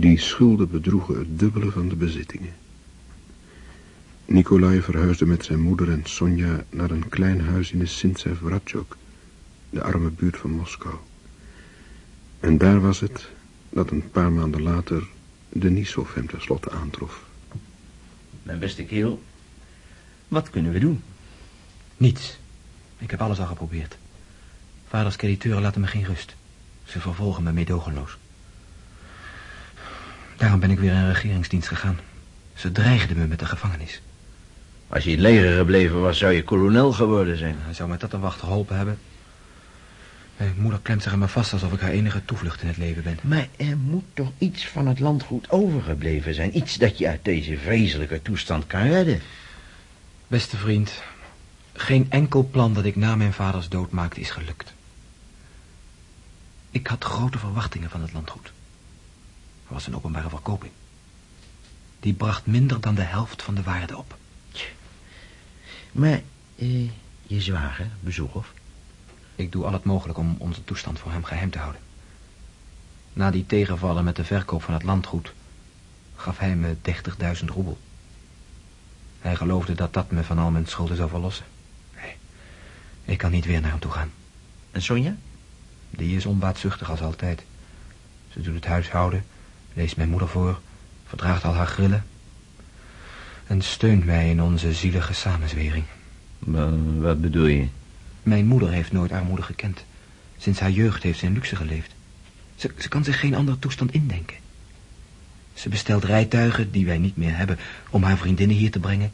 Die schulden bedroegen het dubbele van de bezittingen. Nikolai verhuisde met zijn moeder en Sonja naar een klein huis in de Sintsev Radjok, de arme buurt van Moskou. En daar was het dat een paar maanden later Denisov hem tenslotte aantrof. Mijn beste kerel, wat kunnen we doen? Niets. Ik heb alles al geprobeerd. Vaders crediteuren laten me geen rust. Ze vervolgen me meedogenloos. Daarom ben ik weer in regeringsdienst gegaan. Ze dreigden me met de gevangenis. Als je in het leger gebleven was, zou je kolonel geworden zijn. Hij zou met dat een wacht geholpen hebben. Mijn moeder klemt zich aan me vast alsof ik haar enige toevlucht in het leven ben. Maar er moet toch iets van het landgoed overgebleven zijn. Iets dat je uit deze vreselijke toestand kan redden. Beste vriend, geen enkel plan dat ik na mijn vaders dood maakte is gelukt. Ik had grote verwachtingen van het landgoed. Er was een openbare verkoping. Die bracht minder dan de helft van de waarde op. Maar, eh, je zwager, Bezoekhoff? Ik doe al het mogelijk om onze toestand voor hem geheim te houden. Na die tegenvallen met de verkoop van het landgoed... gaf hij me 30.000 roebel. Hij geloofde dat dat me van al mijn schulden zou verlossen. Nee, ik kan niet weer naar hem toe gaan. En Sonja? Die is onbaatzuchtig als altijd. Ze doet het huishouden, leest mijn moeder voor, verdraagt al haar grillen... en steunt mij in onze zielige samenzwering. Wat bedoel je? Mijn moeder heeft nooit armoede gekend. Sinds haar jeugd heeft ze in luxe geleefd. Ze, ze kan zich geen andere toestand indenken. Ze bestelt rijtuigen, die wij niet meer hebben, om haar vriendinnen hier te brengen.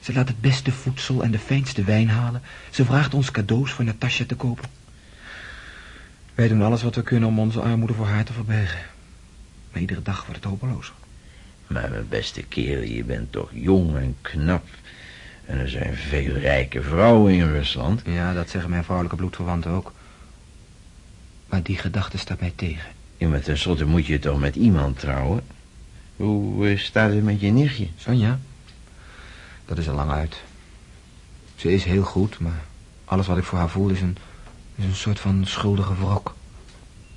Ze laat het beste voedsel en de fijnste wijn halen. Ze vraagt ons cadeaus voor Natasja te kopen. Wij doen alles wat we kunnen om onze armoede voor haar te verbergen. Maar iedere dag wordt het hopelozer. Maar mijn beste kerel, je bent toch jong en knap. En er zijn veel rijke vrouwen in Rusland. Ja, dat zeggen mijn vrouwelijke bloedverwanten ook. Maar die gedachte staat mij tegen. Ja, maar tenslotte moet je toch met iemand trouwen? Hoe uh, staat het met je nichtje? Sonja? Dat is al lang uit. Ze is heel goed, maar alles wat ik voor haar voel is een, is een soort van schuldige wrok.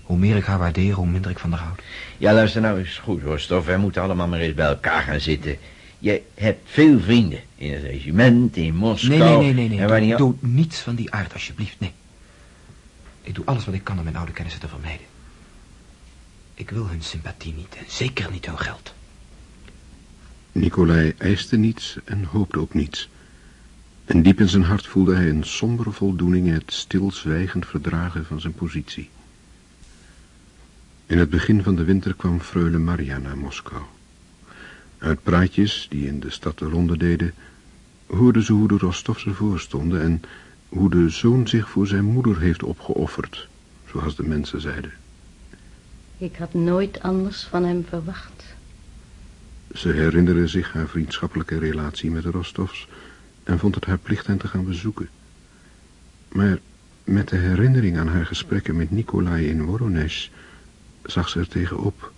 Hoe meer ik haar waardeer, hoe minder ik van haar houd. Ja, luister nou eens goed hoor, Stof. Wij moeten allemaal maar eens bij elkaar gaan zitten. Je hebt veel vrienden in het regiment, in Moskou. Nee, nee, nee, nee. nee. Wanneer... Doe, doe niets van die aard, alsjeblieft, nee. Ik doe alles wat ik kan om mijn oude kennissen te vermijden. Ik wil hun sympathie niet en zeker niet hun geld. Nicolai eiste niets en hoopte ook niets. En diep in zijn hart voelde hij een sombere voldoening in het stilzwijgend verdragen van zijn positie. In het begin van de winter kwam freule Maria naar Moskou. Uit praatjes die in de stad de ronde deden, hoorden ze hoe de Rostovs ervoor stonden en hoe de zoon zich voor zijn moeder heeft opgeofferd, zoals de mensen zeiden. Ik had nooit anders van hem verwacht. Ze herinnerde zich haar vriendschappelijke relatie met de Rostovs en vond het haar plicht hen te gaan bezoeken. Maar met de herinnering aan haar gesprekken met Nikolai in Voronezh zag ze er tegenop.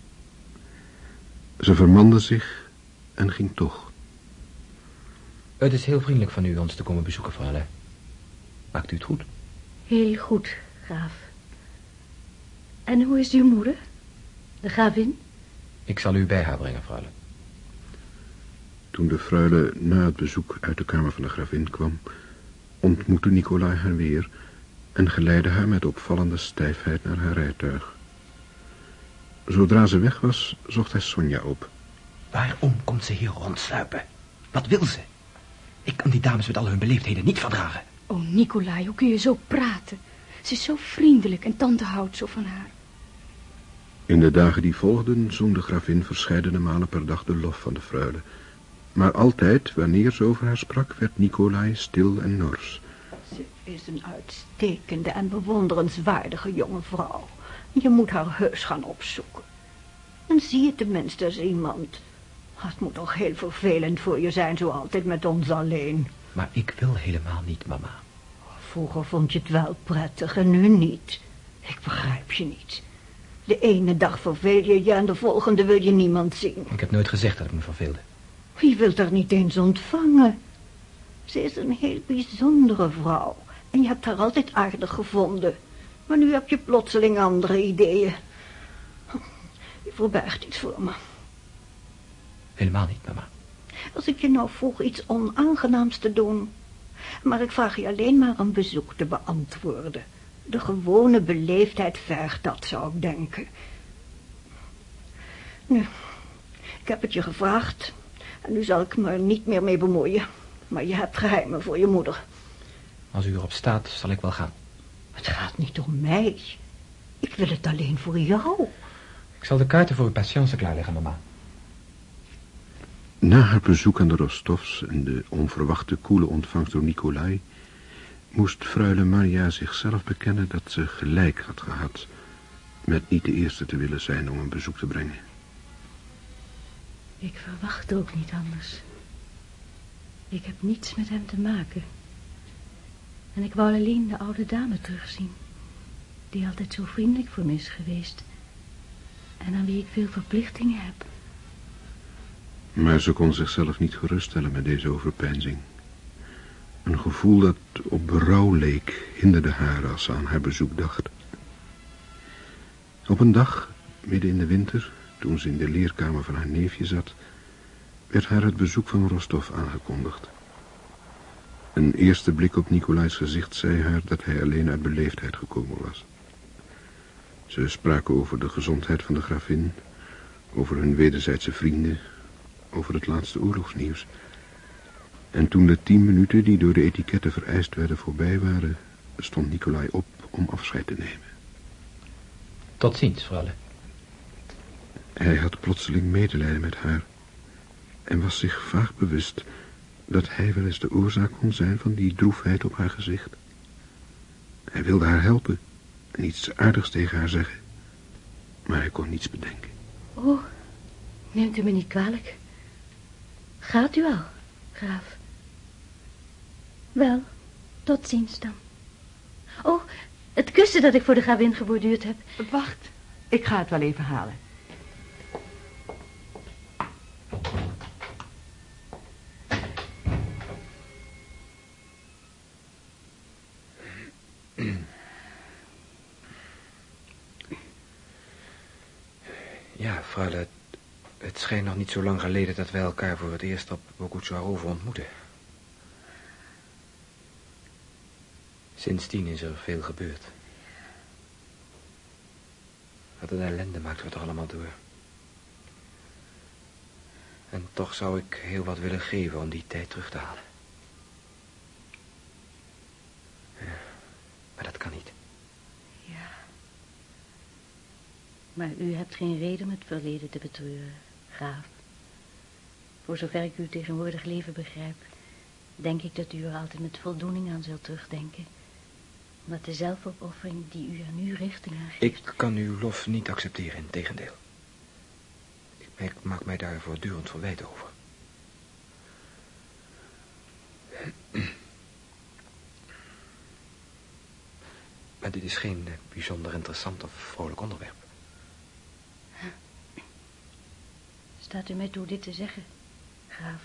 Ze vermande zich en ging toch. Het is heel vriendelijk van u ons te komen bezoeken, Freule. Maakt u het goed? Heel goed, graaf. En hoe is uw moeder? De gravin? Ik zal u bij haar brengen, Freule. Toen de freule na het bezoek uit de kamer van de gravin kwam, ontmoette Nicolai haar weer en geleidde haar met opvallende stijfheid naar haar rijtuig. Zodra ze weg was, zocht hij Sonja op. Waarom komt ze hier rondsluipen? Wat wil ze? Ik kan die dames met al hun beleefdheden niet verdragen. Oh, Nicolai, hoe kun je zo praten? Ze is zo vriendelijk en tante houdt zo van haar. In de dagen die volgden zong de gravin verscheidene malen per dag de lof van de freule. Maar altijd, wanneer ze over haar sprak, werd Nicolai stil en nors. Ze is een uitstekende en bewonderenswaardige jonge vrouw. Je moet haar heus gaan opzoeken. En zie je tenminste als iemand. Het moet toch heel vervelend voor je zijn, zo altijd met ons alleen. Maar ik wil helemaal niet, mama. Vroeger vond je het wel prettig en nu niet. Ik begrijp je niet. De ene dag verveel je je en de volgende wil je niemand zien. Ik heb nooit gezegd dat ik me verveelde. Wie wilt haar niet eens ontvangen? Ze is een heel bijzondere vrouw. En je hebt haar altijd aardig gevonden. Maar nu heb je plotseling andere ideeën. Verbergt iets voor me. Helemaal niet, mama. Als ik je nou vroeg iets onaangenaams te doen... maar ik vraag je alleen maar een bezoek te beantwoorden. De gewone beleefdheid vergt dat, zou ik denken. Nu, ik heb het je gevraagd... en nu zal ik me er niet meer mee bemoeien. Maar je hebt geheimen voor je moeder. Als u erop staat, zal ik wel gaan. Het gaat niet om mij. Ik wil het alleen voor jou. Ik zal de kaarten voor uw patiënten klaarleggen, mama. Na haar bezoek aan de Rostovs en de onverwachte koele ontvangst door Nikolai... moest freule Maria zichzelf bekennen dat ze gelijk had gehad... met niet de eerste te willen zijn om een bezoek te brengen. Ik verwachtte ook niet anders. Ik heb niets met hem te maken. En ik wou alleen de oude dame terugzien. Die altijd zo vriendelijk voor me is geweest. En aan wie ik veel verplichtingen heb. Maar ze kon zichzelf niet geruststellen met deze overpeinzing. Een gevoel dat op berouw leek hinderde haar als ze aan haar bezoek dacht. Op een dag, midden in de winter, toen ze in de leerkamer van haar neefje zat... werd haar het bezoek van Rostov aangekondigd. Een eerste blik op Nicolai's gezicht zei haar dat hij alleen uit beleefdheid gekomen was. Ze spraken over de gezondheid van de gravin, over hun wederzijdse vrienden, over het laatste oorlogsnieuws. En toen de tien minuten die door de etiketten vereist werden voorbij waren, stond Nicolai op om afscheid te nemen. Tot ziens, vrouwle. Hij had plotseling medelijden met haar en was zich vaag bewust dat hij wel eens de oorzaak kon zijn van die droefheid op haar gezicht. Hij wilde haar helpen en iets aardigs tegen haar zeggen, maar hij kon niets bedenken. Oh, neemt u me niet kwalijk. Gaat u al, graaf? Wel, tot ziens dan. Oh, het kussen dat ik voor de gravin geborduurd heb. Wacht, ik ga het wel even halen. Ja, vrouwle, het, het schijnt nog niet zo lang geleden dat wij elkaar voor het eerst op Bogucharovo ontmoeten. Sindsdien is er veel gebeurd. Wat een ellende maakt we toch allemaal door. En toch zou ik heel wat willen geven om die tijd terug te halen. Ja, maar dat kan niet. Ja. Maar u hebt geen reden om het verleden te betreuren, Voor zover ik uw tegenwoordig leven begrijp, denk ik dat u er altijd met voldoening aan zult terugdenken. Omdat de zelfopoffering die u aan uw richting aan geeft... Ik kan uw lof niet accepteren, in tegendeel. Ik maak mij daar voortdurend verwijt over. Maar dit is geen eh, bijzonder interessant of vrolijk onderwerp. Staat u mij toe dit te zeggen, graaf?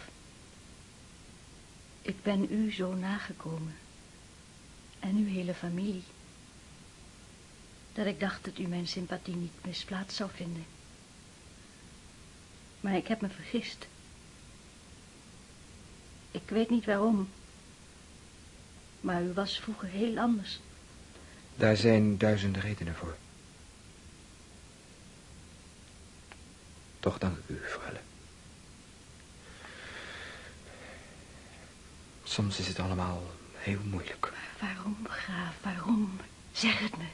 Ik ben u zo nagekomen. En uw hele familie. Dat ik dacht dat u mijn sympathie niet misplaatst zou vinden. Maar ik heb me vergist. Ik weet niet waarom. Maar u was vroeger heel anders. Daar zijn duizenden redenen voor. Toch dank ik u, vrouwle. Soms is het allemaal heel moeilijk. Waarom, graaf, waarom? Zeg het me.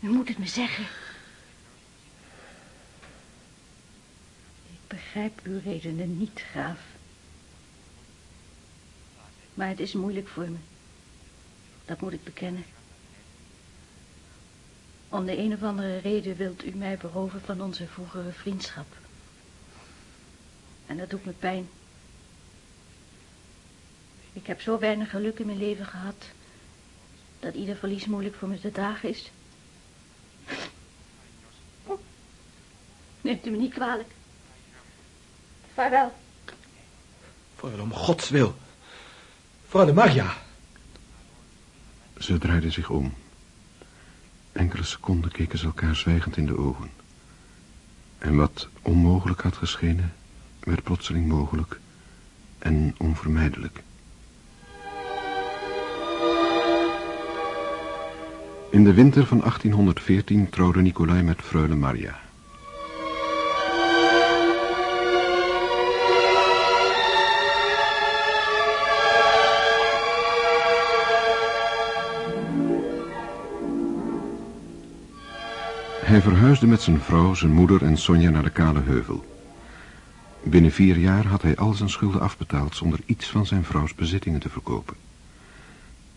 U moet het me zeggen. Ik begrijp uw redenen niet, graaf. Maar het is moeilijk voor me. Dat moet ik bekennen. Om de een of andere reden wilt u mij beroven van onze vroegere vriendschap. En dat doet me pijn. Ik heb zo weinig geluk in mijn leven gehad... dat ieder verlies moeilijk voor me te dragen is. Neemt u me niet kwalijk. Vaarwel. Vrouwle, om gods wil. Vrouwle Maria. Ze draaide zich om. Enkele seconden keken ze elkaar zwijgend in de ogen. En wat onmogelijk had geschenen, werd plotseling mogelijk en onvermijdelijk. In de winter van 1814 trouwde Nicolai met freule Maria. Hij verhuisde met zijn vrouw, zijn moeder en Sonja naar de Kale Heuvel. Binnen vier jaar had hij al zijn schulden afbetaald zonder iets van zijn vrouws bezittingen te verkopen.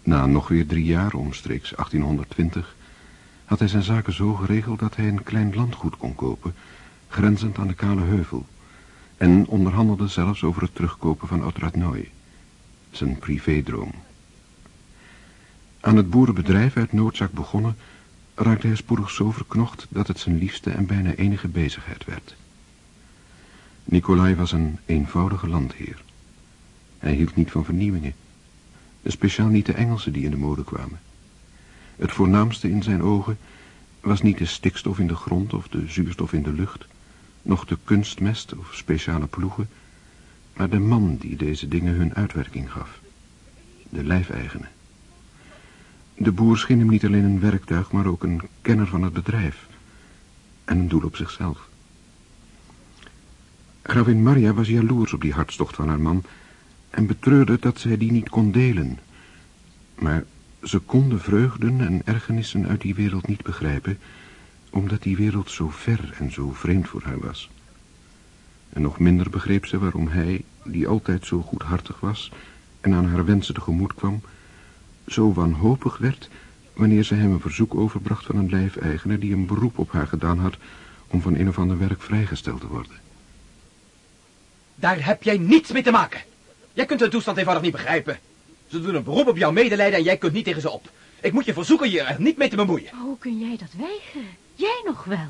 Na nog weer drie jaar, omstreeks 1820, had hij zijn zaken zo geregeld dat hij een klein landgoed kon kopen, grenzend aan de Kale Heuvel, en onderhandelde zelfs over het terugkopen van Oud-Radnooy, zijn privédroom. Aan het boerenbedrijf uit noodzaak begonnen, raakte hij spoedig zo verknocht dat het zijn liefste en bijna enige bezigheid werd. Nicolai was een eenvoudige landheer. Hij hield niet van vernieuwingen. Speciaal niet de Engelsen die in de mode kwamen. Het voornaamste in zijn ogen was niet de stikstof in de grond of de zuurstof in de lucht, noch de kunstmest of speciale ploegen, maar de man die deze dingen hun uitwerking gaf. De lijfeigene. De boer scheen hem niet alleen een werktuig, maar ook een kenner van het bedrijf. En een doel op zichzelf. Gravin Maria was jaloers op die hartstocht van haar man en betreurde dat zij die niet kon delen. Maar ze kon de vreugden en ergernissen uit die wereld niet begrijpen, omdat die wereld zo ver en zo vreemd voor haar was. En nog minder begreep ze waarom hij, die altijd zo goedhartig was en aan haar wensen tegemoet kwam, zo wanhopig werd wanneer ze hem een verzoek overbracht van een lijfeigenaar die een beroep op haar gedaan had om van een of ander werk vrijgesteld te worden. Daar heb jij niets mee te maken. Jij kunt hun toestand eenvoudig niet begrijpen. Ze doen een beroep op jouw medelijden en jij kunt niet tegen ze op. Ik moet je verzoeken je er niet mee te bemoeien. Maar hoe kun jij dat weigeren? Jij nog wel.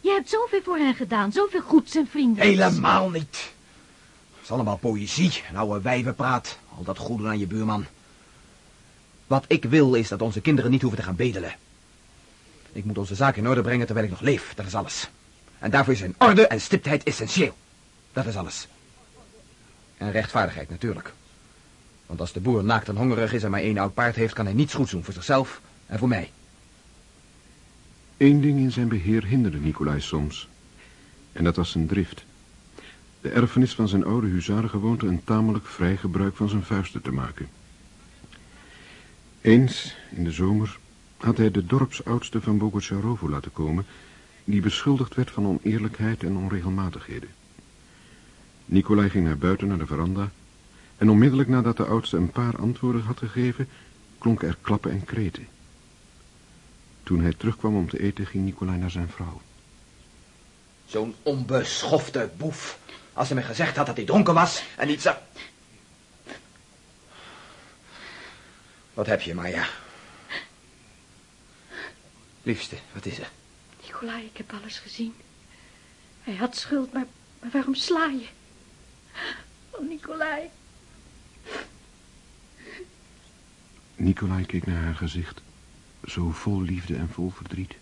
Je hebt zoveel voor hen gedaan, zoveel goeds en vrienden. Helemaal niet. Het is allemaal poëzie en oude wijvenpraat. Al dat goede aan je buurman. Wat ik wil is dat onze kinderen niet hoeven te gaan bedelen. Ik moet onze zaken in orde brengen terwijl ik nog leef, dat is alles. En daarvoor zijn orde en stiptheid essentieel. Dat is alles. En rechtvaardigheid natuurlijk. Want als de boer naakt en hongerig is en maar één oud paard heeft... kan hij niets goeds doen voor zichzelf en voor mij. Eén ding in zijn beheer hinderde Nicolai soms. En dat was zijn drift. De erfenis van zijn oude huzarengewoonte een tamelijk vrij gebruik van zijn vuisten te maken. Eens, in de zomer, had hij de dorpsoudste van Bogocharovo laten komen... die beschuldigd werd van oneerlijkheid en onregelmatigheden. Nicolai ging naar buiten naar de veranda... en onmiddellijk nadat de oudste een paar antwoorden had gegeven... klonken er klappen en kreten. Toen hij terugkwam om te eten, ging Nicolai naar zijn vrouw. Zo'n onbeschofte boef. Als hij me gezegd had dat hij dronken was en niet zo... Wat heb je, Maya? Liefste, wat is er? Nicolai, ik heb alles gezien. Hij had schuld, maar, maar waarom sla je? Oh, Nicolai. Nicolai keek naar haar gezicht, zo vol liefde en vol verdriet.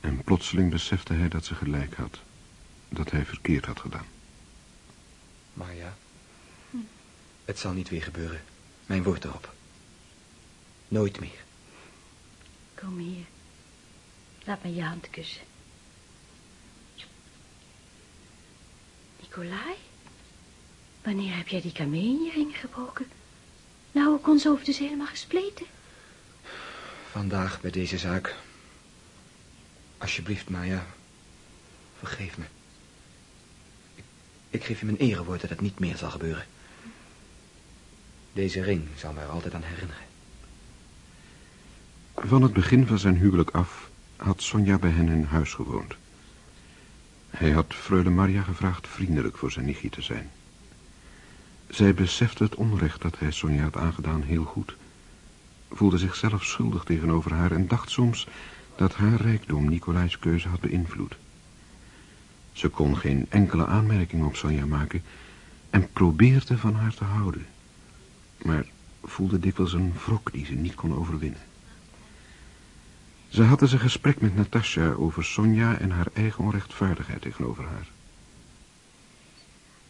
En plotseling besefte hij dat ze gelijk had, dat hij verkeerd had gedaan. Maya, het zal niet weer gebeuren. Mijn woord erop. Nooit meer. Kom hier. Laat me je hand kussen. Nicolai? Wanneer heb jij die kamee in je ring gebroken? Nou, hoe kon ze over dus helemaal gespleten? Vandaag bij deze zaak. Alsjeblieft, Maya. Vergeef me. Ik, ik geef je mijn erewoord dat het niet meer zal gebeuren. Deze ring zal mij er altijd aan herinneren. Van het begin van zijn huwelijk af had Sonja bij hen in huis gewoond. Hij had freule Maria gevraagd vriendelijk voor zijn nichtje te zijn. Zij besefte het onrecht dat hij Sonja had aangedaan heel goed. Voelde zichzelf schuldig tegenover haar en dacht soms dat haar rijkdom Nicolai's keuze had beïnvloed. Ze kon geen enkele aanmerking op Sonja maken en probeerde van haar te houden. Maar voelde dikwijls een wrok die ze niet kon overwinnen. Ze hadden een gesprek met Natasja over Sonja en haar eigen onrechtvaardigheid tegenover haar.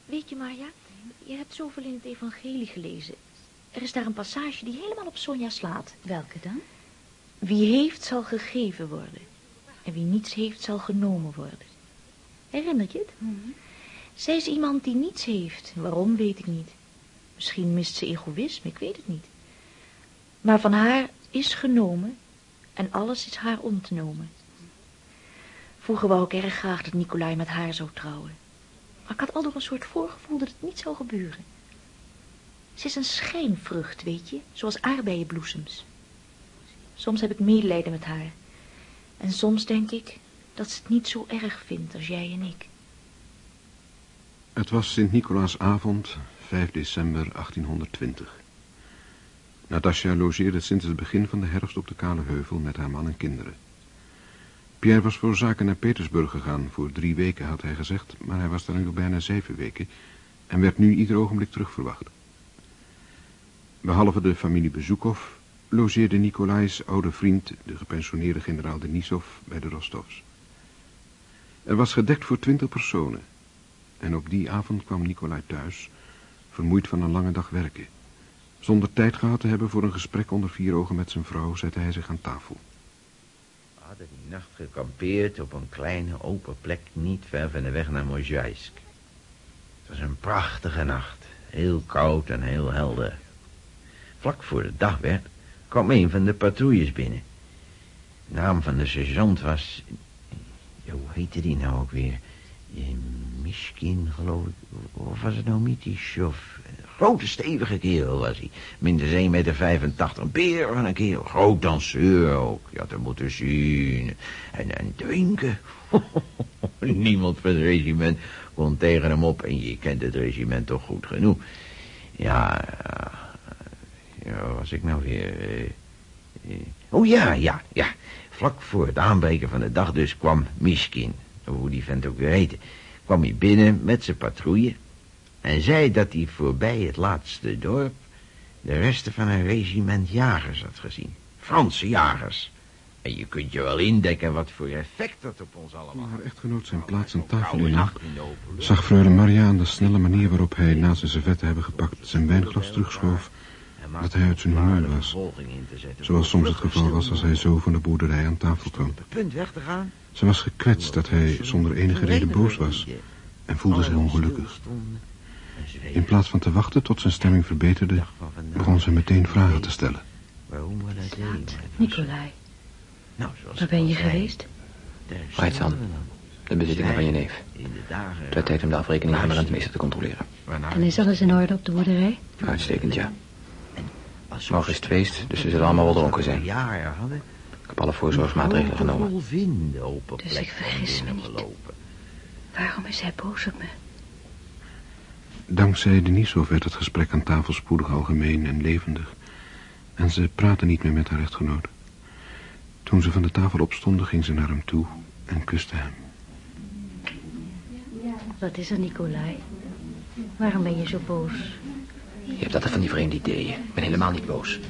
Weet je, Marja, je hebt zoveel in het evangelie gelezen. Er is daar een passage die helemaal op Sonja slaat. Welke dan? Wie heeft, zal gegeven worden. En wie niets heeft, zal genomen worden. Herinner je het? Zij is iemand die niets heeft. Waarom, weet ik niet. Misschien mist ze egoïsme, ik weet het niet. Maar van haar is genomen en alles is haar ontnomen. Vroeger wou ik erg graag dat Nicolai met haar zou trouwen. Maar ik had al door een soort voorgevoel dat het niet zou gebeuren. Ze is een schijnvrucht, weet je, zoals aardbeienbloesems. Soms heb ik medelijden met haar. En soms denk ik dat ze het niet zo erg vindt als jij en ik. Het was Sint-Nicolaasavond, 5 december 1820. Natasja logeerde sinds het begin van de herfst op de Kale Heuvel met haar man en kinderen. Pierre was voor zaken naar Petersburg gegaan. Voor drie weken had hij gezegd, maar hij was daar nu al bijna zeven weken en werd nu ieder ogenblik terugverwacht. Behalve de familie Bezoekov logeerde Nikolais oude vriend, de gepensioneerde generaal Denisov, bij de Rostovs. Er was gedekt voor twintig personen. En op die avond kwam Nikolai thuis, vermoeid van een lange dag werken. Zonder tijd gehad te hebben voor een gesprek onder vier ogen met zijn vrouw, zette hij zich aan tafel. Hadden die nacht gekampeerd op een kleine open plek niet ver van de weg naar Mozhaisk. Het was een prachtige nacht, heel koud en heel helder. Vlak voor de dag werd, kwam een van de patrouilles binnen. De naam van de sergeant was... Hoe heette die nou ook weer? Eh, Mishkin, geloof ik. Of was het nou Mitishov? Grote, stevige kerel was hij. Minstens 1,85 meter. Een beer van een kerel. Groot danseur ook. Je had hem moeten zien. En, en drinken. Niemand van het regiment kon tegen hem op. En je kent het regiment toch goed genoeg. Ja, ja, was ik nou weer... eh, eh, oh ja, ja, ja. Vlak voor het aanbreken van de dag dus kwam Mishkin, hoe die vent ook weer heette, kwam hij binnen met zijn patrouille en zei dat hij voorbij het laatste dorp de resten van een regiment jagers had gezien. Franse jagers. En je kunt je wel indekken wat voor effect dat op ons allemaal haar echtgenoot zijn plaats aan tafel in zag freule Maria aan de snelle manier waarop hij na zijn servet te hebben gepakt zijn wijnglas terugschoof, dat hij uit zijn humeur was. zoals soms het geval was als hij zo van de boerderij aan tafel kwam. punt weg te gaan. Ze was gekwetst dat hij zonder enige reden boos was en voelde zich ongelukkig. In plaats van te wachten tot zijn stemming verbeterde, begon ze meteen vragen te stellen. Waarom we dat deden. Nicolai, Nou, waar ben je geweest? we dan. De bezittingen van je neef. Het werd tijd om de afrekening van de rentmeester te controleren. En is alles in orde op de boerderij? Uitstekend, ja. Als Morgen is het feest, dus ze zullen allemaal wel dronken zijn. Ja, ja, hadden. Ik heb alle voorzorgsmaatregelen genomen. vinden op een Dus ik vergis me niet. Waarom is hij boos op me? Dankzij Denisov werd het gesprek aan tafel spoedig algemeen en levendig. En ze praatte niet meer met haar echtgenoot. Toen ze van de tafel opstonden, ging ze naar hem toe en kuste hem. Wat is er, Nicolai? Waarom ben je zo boos? Je hebt altijd van die vreemde ideeën. Ik ben helemaal niet boos.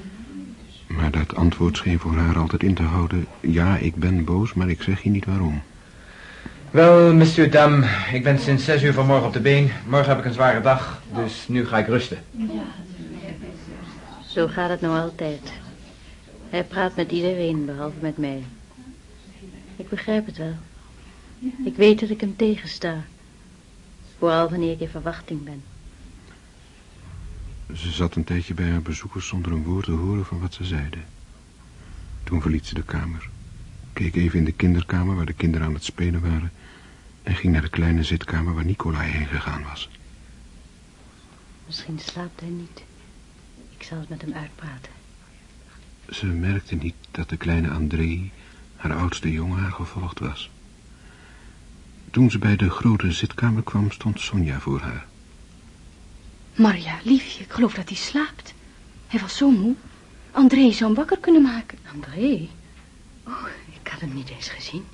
Maar dat antwoord scheen voor haar altijd in te houden. Ja, ik ben boos, maar ik zeg je niet waarom. Wel, monsieur Dam, ik ben sinds zes uur vanmorgen op de been. Morgen heb ik een zware dag, dus nu ga ik rusten. Zo gaat het nou altijd. Hij praat met iedereen, behalve met mij. Ik begrijp het wel. Ik weet dat ik hem tegensta. Vooral wanneer ik in verwachting ben. Ze zat een tijdje bij haar bezoekers zonder een woord te horen van wat ze zeiden. Toen verliet ze de kamer, keek even in de kinderkamer waar de kinderen aan het spelen waren en ging naar de kleine zitkamer waar Nicolai heen gegaan was. Misschien slaapt hij niet. Ik zal het met hem uitpraten. Ze merkte niet dat de kleine André, haar oudste jongen, haar gevolgd was. Toen ze bij de grote zitkamer kwam, stond Sonja voor haar. Maria, liefje, ik geloof dat hij slaapt. Hij was zo moe. André zou hem wakker kunnen maken. André? Oh, ik had hem niet eens gezien.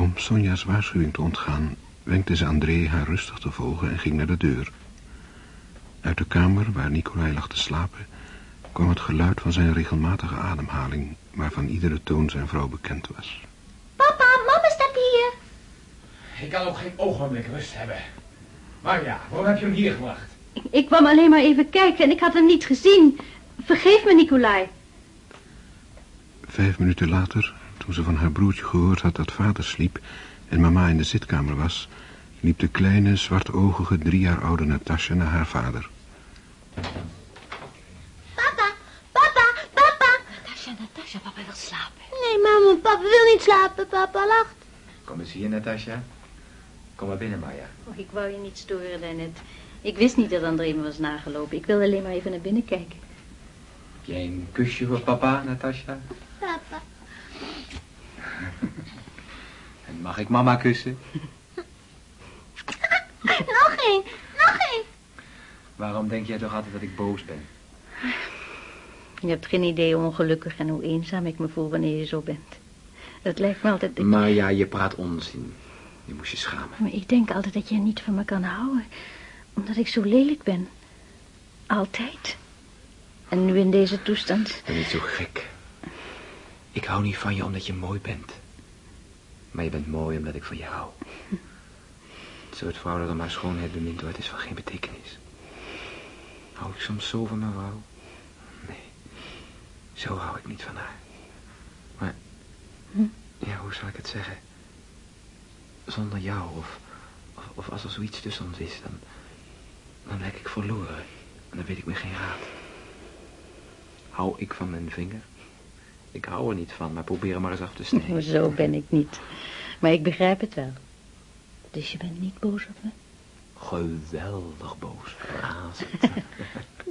Om Sonja's waarschuwing te ontgaan, wenkte ze André haar rustig te volgen en ging naar de deur. Uit de kamer waar Nicolai lag te slapen, kwam het geluid van zijn regelmatige ademhaling, waarvan iedere toon zijn vrouw bekend was. Papa, mama staat hier. Ik kan ook geen ogenblik rust hebben. Marja, waarom heb je hem hier gebracht? Ik, ik kwam alleen maar even kijken en ik had hem niet gezien. Vergeef me, Nicolai. Vijf minuten later, toen ze van haar broertje gehoord had dat vader sliep en mama in de zitkamer was, liep de kleine, zwartoogige, drie jaar oude Natasja naar haar vader. Papa, papa, papa. Natasja, Natasja, papa wil slapen. Nee, mama, papa wil niet slapen. Papa lacht. Kom eens hier, Natasja. Kom maar binnen, Marja. Oh, ik wou je niet storen daarnet. Ik wist niet dat André me was nagelopen. Ik wilde alleen maar even naar binnen kijken. Heb jij een kusje voor papa, Natasja? Papa. En mag ik mama kussen? Nog één, nog één. Waarom denk jij toch altijd dat ik boos ben? Je hebt geen idee hoe ongelukkig en hoe eenzaam ik me voel wanneer je zo bent. Het lijkt me altijd... dat- Marja, je praat onzin. Je moest je schamen. Maar ik denk altijd dat je niet van me kan houden. Omdat ik zo lelijk ben. Altijd. En nu in deze toestand... Ben niet zo gek. Ik hou niet van je omdat je mooi bent. Maar je bent mooi omdat ik van je hou. Het soort vrouw dat om haar schoonheid bemind wordt is van geen betekenis. Hou ik soms zo van mijn vrouw? Nee, zo hou ik niet van haar. Maar, ja, hoe zal ik het zeggen? Zonder jou, of, of, of als er zoiets tussen ons is, dan, dan lijk ik verloren. En dan weet ik me geen raad. Hou ik van mijn vinger? Ik hou er niet van, maar probeer hem maar eens af te snijden. Zo ben ik niet. Maar ik begrijp het wel. Dus je bent niet boos op me? Geweldig boos. Razend.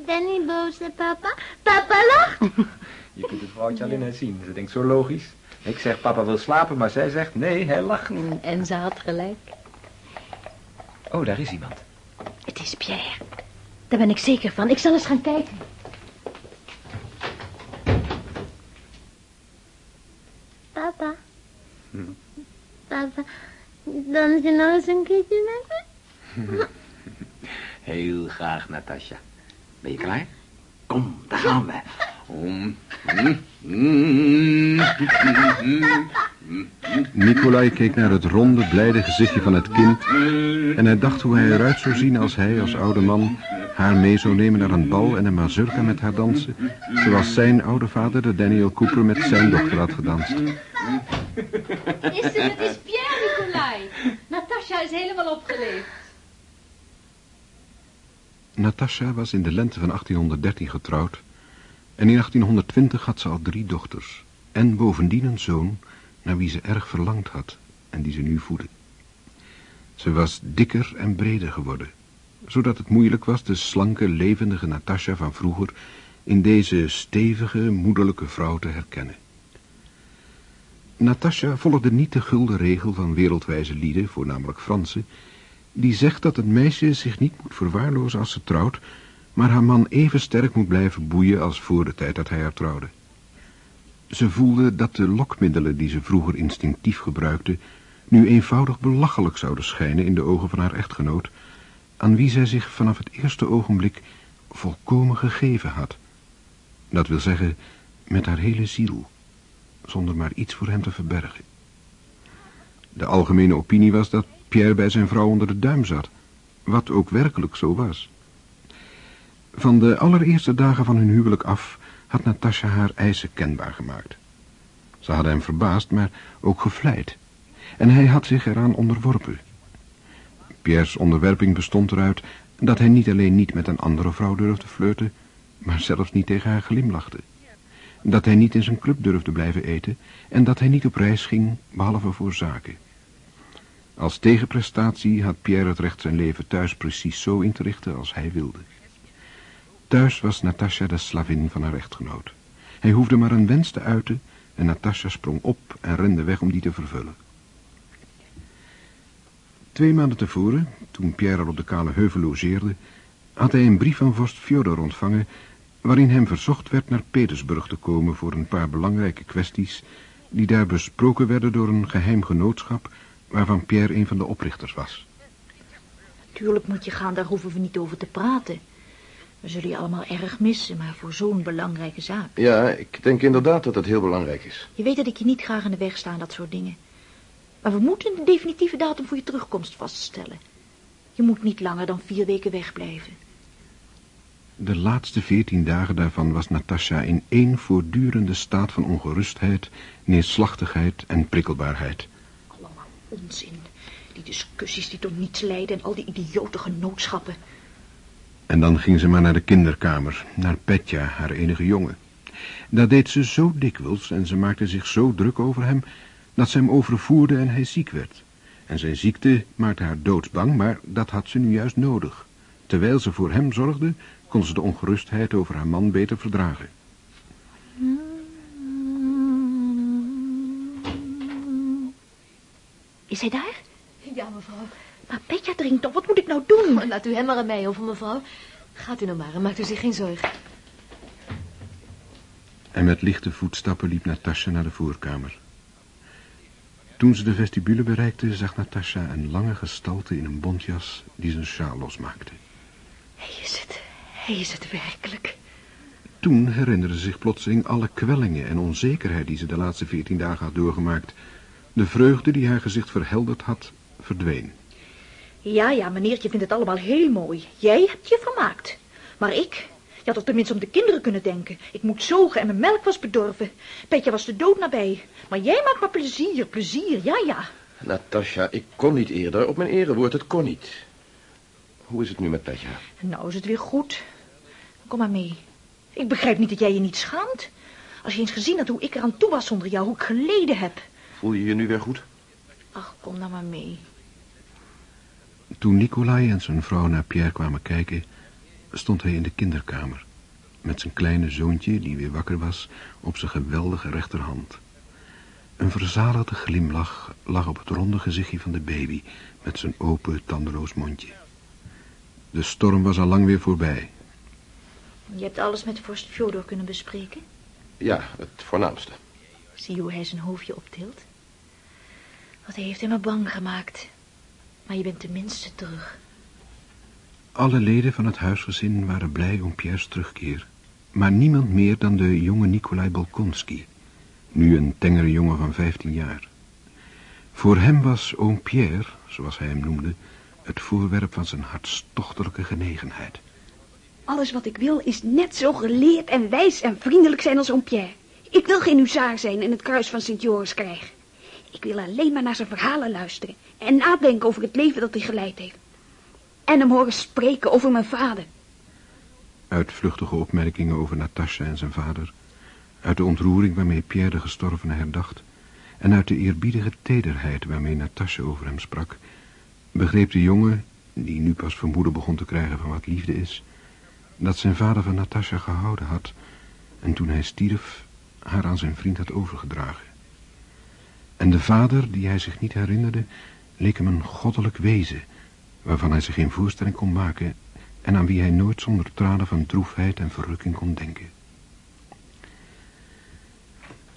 Ben niet boos, hè, papa. Papa lacht. Je kunt het vrouwtje alleen net zien. Ze denkt zo logisch. Ik zeg papa wil slapen, maar zij zegt nee, hij lacht. Mm, En ze had gelijk. Oh, daar is iemand. Het is Pierre. Daar ben ik zeker van. Ik zal eens gaan kijken. Papa. Papa, dan je nog eens een keertje met me? Heel graag, Natasja. Ben je klaar? Kom, daar gaan we. Om. Nicolai keek naar het ronde, blijde gezichtje van het kind en hij dacht hoe hij eruit zou zien als hij als oude man haar mee zou nemen naar een bal en een mazurka met haar dansen, zoals zijn oude vader, de Daniel Cooper, met zijn dochter had gedanst. Is het, het is Pierre, Nicolai. Natasja is helemaal opgeleefd. Natasja was in de lente van 1813 getrouwd en in 1820 had ze al drie dochters en bovendien een zoon naar wie ze erg verlangd had en die ze nu voedde. Ze was dikker en breder geworden, zodat het moeilijk was de slanke, levendige Natasja van vroeger in deze stevige, moederlijke vrouw te herkennen. Natasja volgde niet de gulden regel van wereldwijze lieden, voornamelijk Fransen, die zegt dat een meisje zich niet moet verwaarlozen als ze trouwt, maar haar man even sterk moet blijven boeien als voor de tijd dat hij haar trouwde. Ze voelde dat de lokmiddelen die ze vroeger instinctief gebruikte, nu eenvoudig belachelijk zouden schijnen in de ogen van haar echtgenoot, aan wie zij zich vanaf het eerste ogenblik volkomen gegeven had. Dat wil zeggen, met haar hele ziel, zonder maar iets voor hem te verbergen. De algemene opinie was dat Pierre bij zijn vrouw onder de duim zat, wat ook werkelijk zo was. Van de allereerste dagen van hun huwelijk af had Natasja haar eisen kenbaar gemaakt. Ze hadden hem verbaasd, maar ook gevleid. En hij had zich eraan onderworpen. Pierre's onderwerping bestond eruit dat hij niet alleen niet met een andere vrouw durfde flirten, maar zelfs niet tegen haar glimlachte. Dat hij niet in zijn club durfde blijven eten en dat hij niet op reis ging, behalve voor zaken. Als tegenprestatie had Pierre het recht zijn leven thuis precies zo in te richten als hij wilde. Thuis was Natasja de slavin van haar echtgenoot. Hij hoefde maar een wens te uiten en Natasja sprong op en rende weg om die te vervullen. Twee maanden tevoren, toen Pierre op de kale heuvel logeerde, had hij een brief van vorst Fjodor ontvangen, waarin hem verzocht werd naar Petersburg te komen voor een paar belangrijke kwesties, die daar besproken werden door een geheim genootschap, waarvan Pierre een van de oprichters was. Tuurlijk moet je gaan, daar hoeven we niet over te praten. We zullen je allemaal erg missen, maar voor zo'n belangrijke zaak. Ja, ik denk inderdaad dat het heel belangrijk is. Je weet dat ik je niet graag in de weg sta aan dat soort dingen. Maar we moeten een definitieve datum voor je terugkomst vaststellen. Je moet niet langer dan vier weken wegblijven. De laatste veertien dagen daarvan was Natasha in één voortdurende staat van ongerustheid, neerslachtigheid en prikkelbaarheid. Allemaal onzin. Die discussies die tot niets leiden en al die idiote genootschappen. En dan ging ze maar naar de kinderkamer, naar Petja, haar enige jongen. Daar deed ze zo dikwijls en ze maakte zich zo druk over hem, dat ze hem overvoerde en hij ziek werd. En zijn ziekte maakte haar doodsbang, maar dat had ze nu juist nodig. Terwijl ze voor hem zorgde, kon ze de ongerustheid over haar man beter verdragen. Is hij daar? Ja, mevrouw. Maar Petja drinkt toch. Wat moet ik nou doen? Maar laat u hem maar aan mij over, mevrouw. Gaat u nou maar en maakt u zich geen zorgen. En met lichte voetstappen liep Natasha naar de voorkamer. Toen ze de vestibule bereikte, zag Natasha een lange gestalte in een bontjas die zijn sjaal losmaakte. Hij is het. Hij is het werkelijk. Toen herinnerde ze zich plotseling alle kwellingen en onzekerheid die ze de laatste veertien dagen had doorgemaakt. De vreugde die haar gezicht verhelderd had, verdween. Ja, ja, meneertje vindt het allemaal heel mooi. Jij hebt je vermaakt. Maar ik, je had toch tenminste om de kinderen kunnen denken. Ik moet zogen en mijn melk was bedorven. Petje was de dood nabij. Maar jij maakt maar plezier, plezier, ja, ja. Natasja, ik kon niet eerder. Op mijn erewoord, het kon niet. Hoe is het nu met Petja? Nou is het weer goed. Kom maar mee. Ik begrijp niet dat jij je niet schaamt. Als je eens gezien had hoe ik er aan toe was zonder jou, hoe ik geleden heb. Voel je je nu weer goed? Ach, kom nou maar mee. Toen Nicolai en zijn vrouw naar Pierre kwamen kijken, stond hij in de kinderkamer. Met zijn kleine zoontje, die weer wakker was, op zijn geweldige rechterhand. Een verzaligde glimlach lag op het ronde gezichtje van de baby, met zijn open, tandeloos mondje. De storm was al lang weer voorbij. Je hebt alles met vorst Fjodor kunnen bespreken? Ja, het voornaamste. Zie je hoe hij zijn hoofdje optilt? Wat hij heeft hem maar bang gemaakt. Maar je bent tenminste terug. Alle leden van het huisgezin waren blij om Pierre's terugkeer. Maar niemand meer dan de jonge Nikolai Bolkonski. Nu een tengere jongen van 15 jaar. Voor hem was oom Pierre, zoals hij hem noemde, het voorwerp van zijn hartstochtelijke genegenheid. Alles wat ik wil is net zo geleerd en wijs en vriendelijk zijn als oom Pierre. Ik wil geen huzaar zijn en het kruis van Sint-Joris krijgen. Ik wil alleen maar naar zijn verhalen luisteren en nadenken over het leven dat hij geleid heeft. En hem horen spreken over mijn vader. Uit vluchtige opmerkingen over Natasha en zijn vader, uit de ontroering waarmee Pierre de gestorvene herdacht, en uit de eerbiedige tederheid waarmee Natasha over hem sprak, begreep de jongen, die nu pas vermoeden begon te krijgen van wat liefde is, dat zijn vader van Natasha gehouden had en toen hij stierf haar aan zijn vriend had overgedragen. En de vader, die hij zich niet herinnerde, leek hem een goddelijk wezen, waarvan hij zich geen voorstelling kon maken en aan wie hij nooit zonder tranen van droefheid en verrukking kon denken.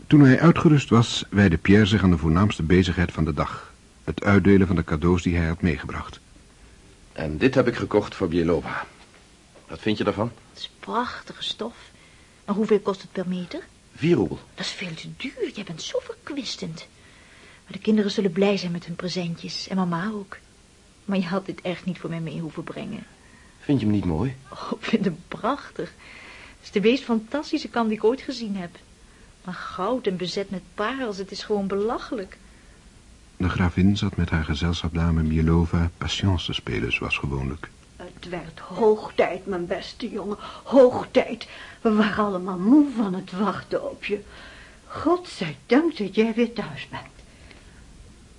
Toen hij uitgerust was, wijde Pierre zich aan de voornaamste bezigheid van de dag, het uitdelen van de cadeaus die hij had meegebracht. En dit heb ik gekocht voor Bielova. Wat vind je daarvan? Het is prachtige stof. Maar hoeveel kost het per meter? Vier roebel. Dat is veel te duur. Jij bent zo verkwistend. Maar de kinderen zullen blij zijn met hun presentjes. En mama ook. Maar je had dit echt niet voor mij mee hoeven brengen. Vind je hem niet mooi? Oh, ik vind hem prachtig. Het is de meest fantastische kam die ik ooit gezien heb. Maar goud en bezet met parels, het is gewoon belachelijk. De gravin zat met haar gezelschapdame Bielova patience te spelen, zoals gewoonlijk. Het werd hoog tijd, mijn beste jongen, hoog tijd. We waren allemaal moe van het wachten op je. God zij dank dat jij weer thuis bent.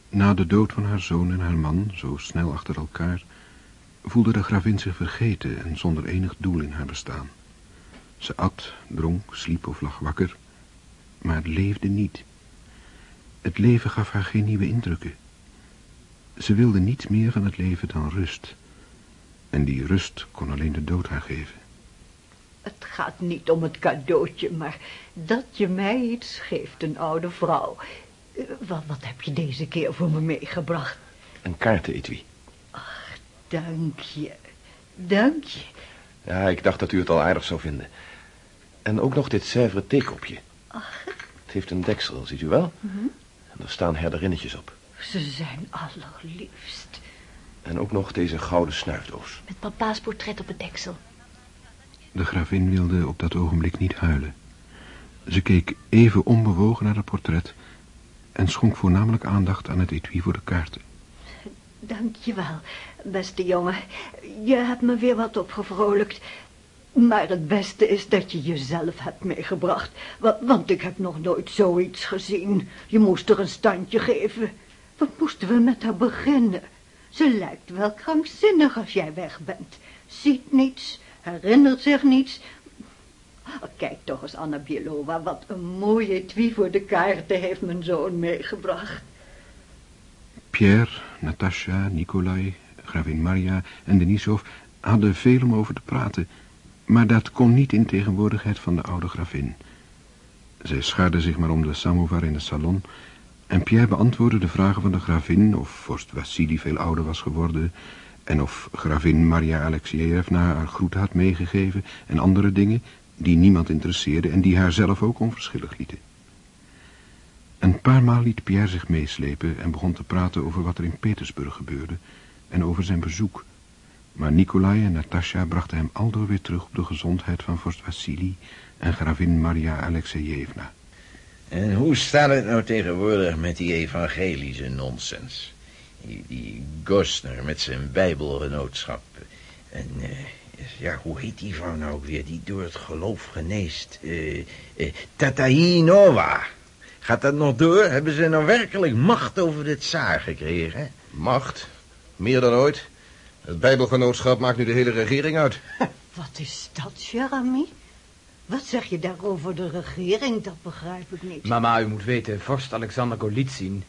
Na de dood van haar zoon en haar man, zo snel achter elkaar, voelde de gravin zich vergeten en zonder enig doel in haar bestaan. Ze at, dronk, sliep of lag wakker, maar leefde niet. Het leven gaf haar geen nieuwe indrukken. Ze wilde niets meer van het leven dan rust. En die rust kon alleen de dood haar geven. Het gaat niet om het cadeautje, maar dat je mij iets geeft, een oude vrouw. Wat, wat heb je deze keer voor me meegebracht? Een kaartenetui. Dank je, dank je. Ja, ik dacht dat u het al aardig zou vinden. En ook nog dit Sèvres theekopje. Ach. Het heeft een deksel, ziet u wel? En er staan herderinnetjes op. Ze zijn allerliefst. En ook nog deze gouden snuifdoos. Met papa's portret op het deksel. De gravin wilde op dat ogenblik niet huilen. Ze keek even onbewogen naar het portret... en schonk voornamelijk aandacht aan het etui voor de kaarten. Dankjewel, beste jongen. Je hebt me weer wat opgevrolijkt. Maar het beste is dat je jezelf hebt meegebracht. wa- Want ik heb nog nooit zoiets gezien. Je moest er een standje geven. Wat moesten we met haar beginnen? Ze lijkt wel krankzinnig als jij weg bent. Ziet niets, herinnert zich niets. Kijk toch eens, Anna Bielova, wat een mooie etui voor de kaarten heeft mijn zoon meegebracht. Pierre, Natasha, Nikolai, gravin Maria en Denisov hadden veel om over te praten, maar dat kon niet in tegenwoordigheid van de oude gravin. Zij schaarde zich maar om de samovar in de salon en Pierre beantwoordde de vragen van de gravin of vorst Vassili veel ouder was geworden en of gravin Maria Alexeyevna haar groeten had meegegeven en andere dingen die niemand interesseerden en die haar zelf ook onverschillig lieten. Een paar maal liet Pierre zich meeslepen en begon te praten over wat er in Petersburg gebeurde en over zijn bezoek. Maar Nikolai en Natasha brachten hem aldoor weer terug op de gezondheid van vorst Vassili en gravin Maria Alexeyevna. En hoe staat het nou tegenwoordig met die evangelische nonsens? Die, die Gosner met zijn bijbelgenootschap. En eh, ja, hoe heet die vrouw nou ook weer die door het geloof geneest? Eh eh, Tataïnova. Gaat dat nog door? Hebben ze nou werkelijk macht over de tsaar gekregen? Macht? Meer dan ooit. Het Bijbelgenootschap maakt nu de hele regering uit. Wat is dat, Jeremy? Wat zeg je daarover de regering? Dat begrijp ik niet. Mama, u moet weten, vorst Alexander Golitsyn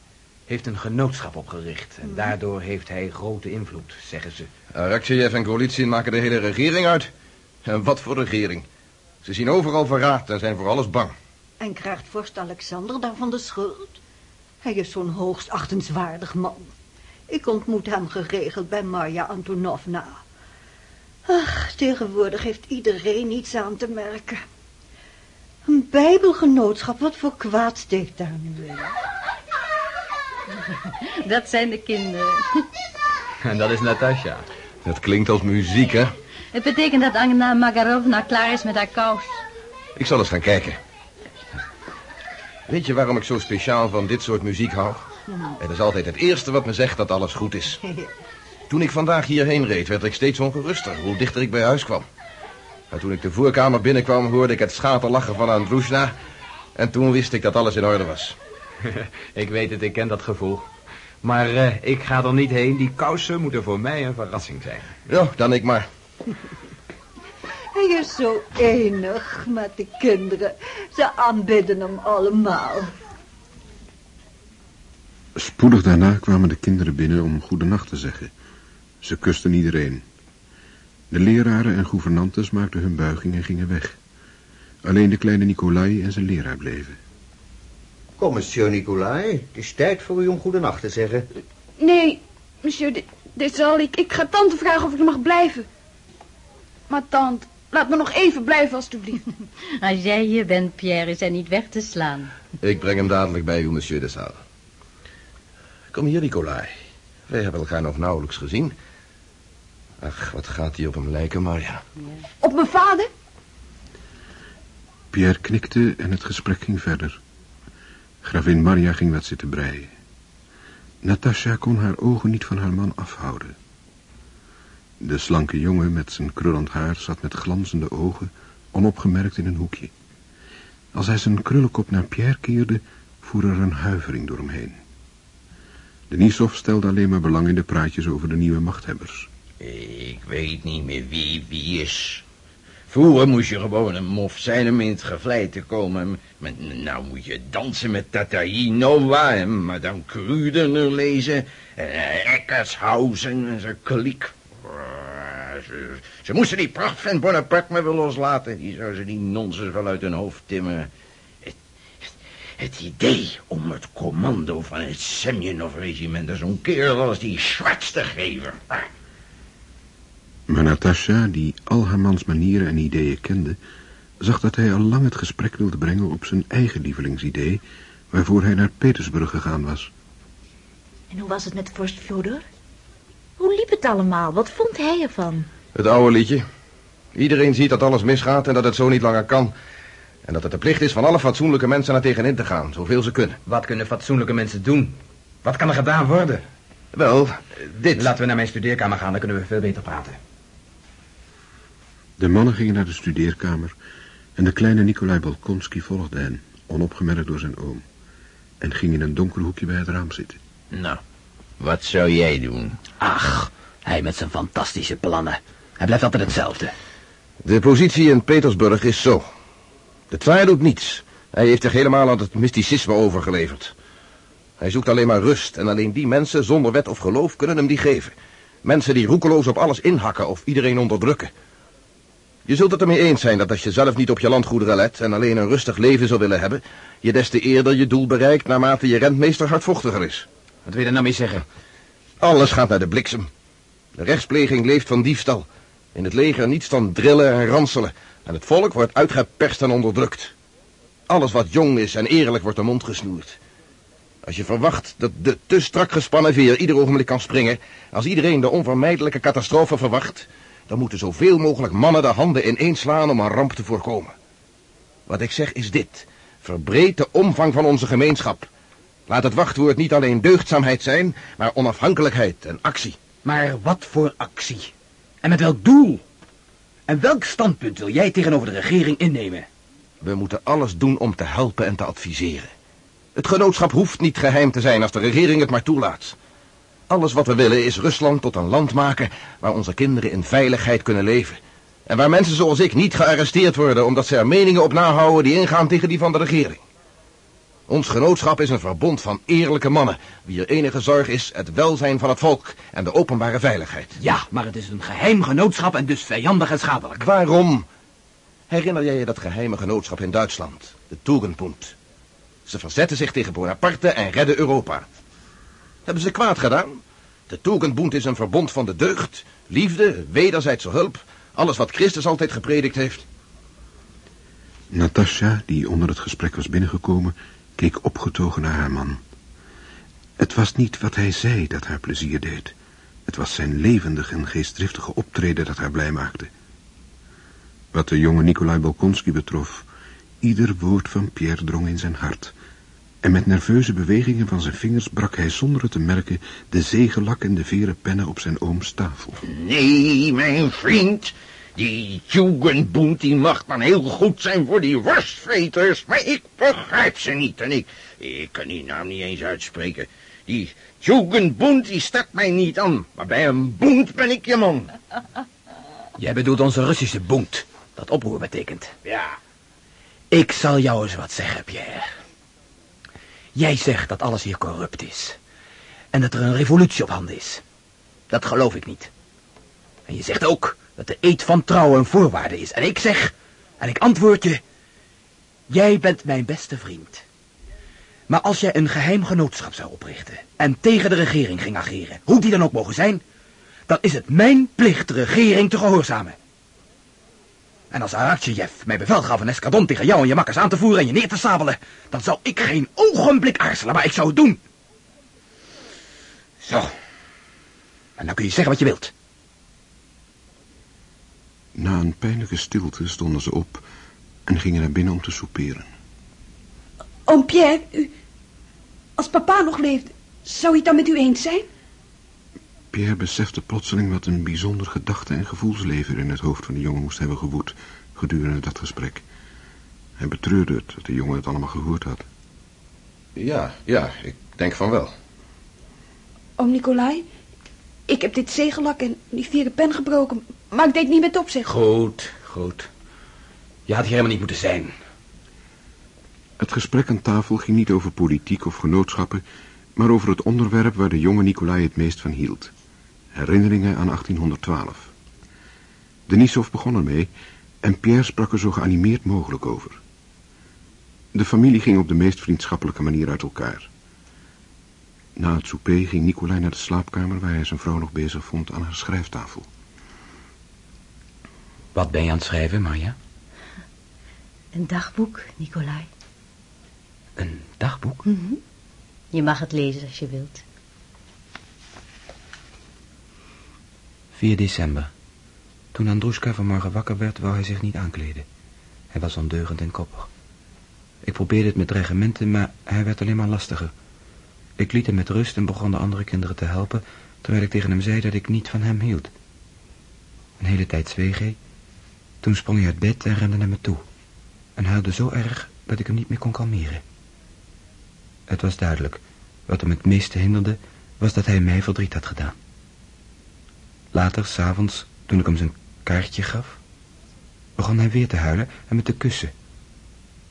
heeft een genootschap opgericht. En daardoor heeft hij grote invloed, zeggen ze. Arakcheyev en Golitsyn maken de hele regering uit. En wat voor regering. Ze zien overal verraad en zijn voor alles bang. En krijgt vorst Alexander daarvan de schuld? Hij is zo'n hoogst achtenswaardig man. Ik ontmoet hem geregeld bij Marja Antonovna. Ach, tegenwoordig heeft iedereen iets aan te merken. Een bijbelgenootschap, wat voor kwaad steekt daar nu in? Dat zijn de kinderen. En dat is Natasha. Het klinkt als muziek, hè? Het betekent dat Anna Magarovna klaar is met haar kous. Ik zal eens gaan kijken. Weet je waarom ik zo speciaal van dit soort muziek hou? Het is altijd het eerste wat me zegt dat alles goed is. Toen ik vandaag hierheen reed, werd ik steeds ongeruster, hoe dichter ik bij huis kwam. En toen ik de voorkamer binnenkwam, hoorde ik het schaterlachen van Androesna. En toen wist ik dat alles in orde was. ik weet het, ik ken dat gevoel. Maar eh, ik ga er niet heen. Die kousen moeten voor mij een verrassing zijn. Ja, dan ik maar. Hij is zo enig met de kinderen. Ze aanbidden hem allemaal. Spoedig daarna kwamen de kinderen binnen om goedenacht te zeggen. Ze kusten iedereen. De leraren en gouvernantes maakten hun buiging en gingen weg. Alleen de kleine Nicolai en zijn leraar bleven. Kom, monsieur Nicolai. Het is tijd voor u om goedenacht te zeggen. Nee, monsieur de Zal, ik, ik ga tante vragen of ik mag blijven. Maar tante, laat me nog even blijven alstublieft. Als jij hier bent, Pierre, is hij niet weg te slaan. Ik breng hem dadelijk bij u, monsieur de Salle. Kom hier, Nicolai. Wij hebben elkaar nog nauwelijks gezien. Ach, wat gaat hier op hem lijken, Marja. Op mijn vader? Pierre knikte en het gesprek ging verder. Gravin Maria ging wat zitten breien. Natasha kon haar ogen niet van haar man afhouden. De slanke jongen met zijn krullend haar zat met glanzende ogen onopgemerkt in een hoekje. Als hij zijn krullenkop naar Pierre keerde, voer er een huivering door hem heen. Denisov stelde alleen maar belang in de praatjes over de nieuwe machthebbers. Ik weet niet meer wie wie is. Vroeger moest je gewoon een mof zijn om in het gevlei te komen. Maar nou moet je dansen met Tataïnova en Madame Krudener lezen. En eh, Eckershausen en zijn kliek. Ze, ze moesten die pracht van Bonaparte maar willen loslaten. Die zou ze die nonsens wel uit hun hoofd timmeren. Het, idee om het commando van het Semyonov-regiment aan zo'n kerel als die Schwarz te geven. Maar Natasha, die al haar mans manieren en ideeën kende, zag dat hij al lang het gesprek wilde brengen op zijn eigen lievelingsidee, waarvoor hij naar Petersburg gegaan was. En hoe was het met vorst Fjodor? Hoe liep het allemaal? Wat vond hij ervan? Het oude liedje. Iedereen ziet dat alles misgaat en dat het zo niet langer kan. En dat het de plicht is van alle fatsoenlijke mensen er tegenin te gaan, zoveel ze kunnen. Wat kunnen fatsoenlijke mensen doen? Wat kan er gedaan worden? Wel, dit. Laten we naar mijn studeerkamer gaan, dan kunnen we veel beter praten. De mannen gingen naar de studeerkamer en de kleine Nikolai Balkonski volgde hen, onopgemerkt door zijn oom, en ging in een donker hoekje bij het raam zitten. Nou, wat zou jij doen? Ach, hij met zijn fantastische plannen. Hij blijft altijd hetzelfde. De positie in Petersburg is zo. De twaar doet niets. Hij heeft zich helemaal aan het mysticisme overgeleverd. Hij zoekt alleen maar rust en alleen die mensen zonder wet of geloof kunnen hem die geven. Mensen die roekeloos op alles inhakken of iedereen onderdrukken. Je zult het ermee eens zijn dat als je zelf niet op je landgoederen let en alleen een rustig leven zou willen hebben, je des te eerder je doel bereikt naarmate je rentmeester hardvochtiger is. Wat wil je er nou mee zeggen? Alles gaat naar de bliksem. De rechtspleging leeft van diefstal. In het leger niets dan drillen en ranselen. En het volk wordt uitgeperst en onderdrukt. Alles wat jong is en eerlijk wordt de mond gesnoerd. Als je verwacht dat de te strak gespannen veer ieder ogenblik kan springen... als iedereen de onvermijdelijke catastrofe verwacht... dan moeten zoveel mogelijk mannen de handen ineenslaan om een ramp te voorkomen. Wat ik zeg is dit. Verbreed de omvang van onze gemeenschap. Laat het wachtwoord niet alleen deugdzaamheid zijn, maar onafhankelijkheid en actie. Maar wat voor actie? En met welk doel? En welk standpunt wil jij tegenover de regering innemen? We moeten alles doen om te helpen en te adviseren. Het genootschap hoeft niet geheim te zijn als de regering het maar toelaat. Alles wat we willen is Rusland tot een land maken waar onze kinderen in veiligheid kunnen leven. En waar mensen zoals ik niet gearresteerd worden omdat ze er meningen op nahouden die ingaan tegen die van de regering. Ons genootschap is een verbond van eerlijke mannen, wier enige zorg is het welzijn van het volk en de openbare veiligheid. Ja, maar het is een geheim genootschap en dus vijandig en schadelijk. Waarom? Herinner jij je dat geheime genootschap in Duitsland, de Tugendbund? Ze verzetten zich tegen Bonaparte en redden Europa. Hebben ze kwaad gedaan? De Tugendbund is een verbond van de deugd, liefde, wederzijdse hulp, alles wat Christus altijd gepredikt heeft. Natasha, die onder het gesprek was binnengekomen, keek opgetogen naar haar man. Het was niet wat hij zei dat haar plezier deed. Het was zijn levendig en geestdriftige optreden dat haar blij maakte. Wat de jonge Nikolai Bolkonski betrof, ieder woord van Pierre drong in zijn hart. En met nerveuze bewegingen van zijn vingers brak hij zonder het te merken de zegellak en de veren pennen op zijn ooms tafel. Nee, mijn vriend, die Jugendbund die mag dan heel goed zijn voor die worstveters, maar ik begrijp ze niet en ik, ik kan die naam niet eens uitspreken. Die Jugendbund die staat mij niet aan, maar bij een bund ben ik je man. Jij bedoelt onze Russische bond, dat oproer betekent. Ja. Ik zal jou eens wat zeggen, Pierre. Jij zegt dat alles hier corrupt is. En dat er een revolutie op handen is. Dat geloof ik niet. En je zegt ook dat de eed van trouw een voorwaarde is. En ik zeg, en ik antwoord je, jij bent mijn beste vriend. Maar als jij een geheim genootschap zou oprichten en tegen de regering ging ageren, hoe die dan ook mogen zijn, dan is het mijn plicht de regering te gehoorzamen. En als Aratjejev mij bevel gaf een escadron tegen jou en je makkers aan te voeren en je neer te sabelen, dan zou ik geen ogenblik aarzelen, maar ik zou het doen. Zo. En dan kun je zeggen wat je wilt. Na een pijnlijke stilte stonden ze op en gingen naar binnen om te souperen. Oom Pierre, u, als papa nog leeft, zou hij het dan met u eens zijn? Pierre besefte plotseling wat een bijzonder gedachte- en gevoelsleven in het hoofd van de jongen moest hebben gewoed gedurende dat gesprek. Hij betreurde het dat de jongen het allemaal gehoord had. Ja, ja, ik denk van wel. Oom Nicolai, ik heb dit zegellak en die vierde pen gebroken, maar ik deed niet met opzet. Goed, goed. Je had hier helemaal niet moeten zijn. Het gesprek aan tafel ging niet over politiek of genootschappen, maar over het onderwerp waar de jonge Nicolai het meest van hield. Herinneringen aan 1812. Denisov begon ermee en Pierre sprak er zo geanimeerd mogelijk over. De familie ging op de meest vriendschappelijke manier uit elkaar. Na het souper ging Nicolai naar de slaapkamer waar hij zijn vrouw nog bezig vond aan haar schrijftafel. Wat ben je aan het schrijven, Marja? Een dagboek, Nicolai. Een dagboek? Mhm. Je mag het lezen als je wilt. 4 december. Toen Andrushka vanmorgen wakker werd, wou hij zich niet aankleden. Hij was ondeugend en koppig. Ik probeerde het met dreigementen, maar hij werd alleen maar lastiger. Ik liet hem met rust en begon de andere kinderen te helpen, terwijl ik tegen hem zei dat ik niet van hem hield. Een hele tijd zweeg hij. Toen sprong hij uit bed en rende naar me toe. En huilde zo erg dat ik hem niet meer kon kalmeren. Het was duidelijk. Wat hem het meeste hinderde, was dat hij mij verdriet had gedaan. Later, s'avonds, toen ik hem zijn kaartje gaf, begon hij weer te huilen en me te kussen.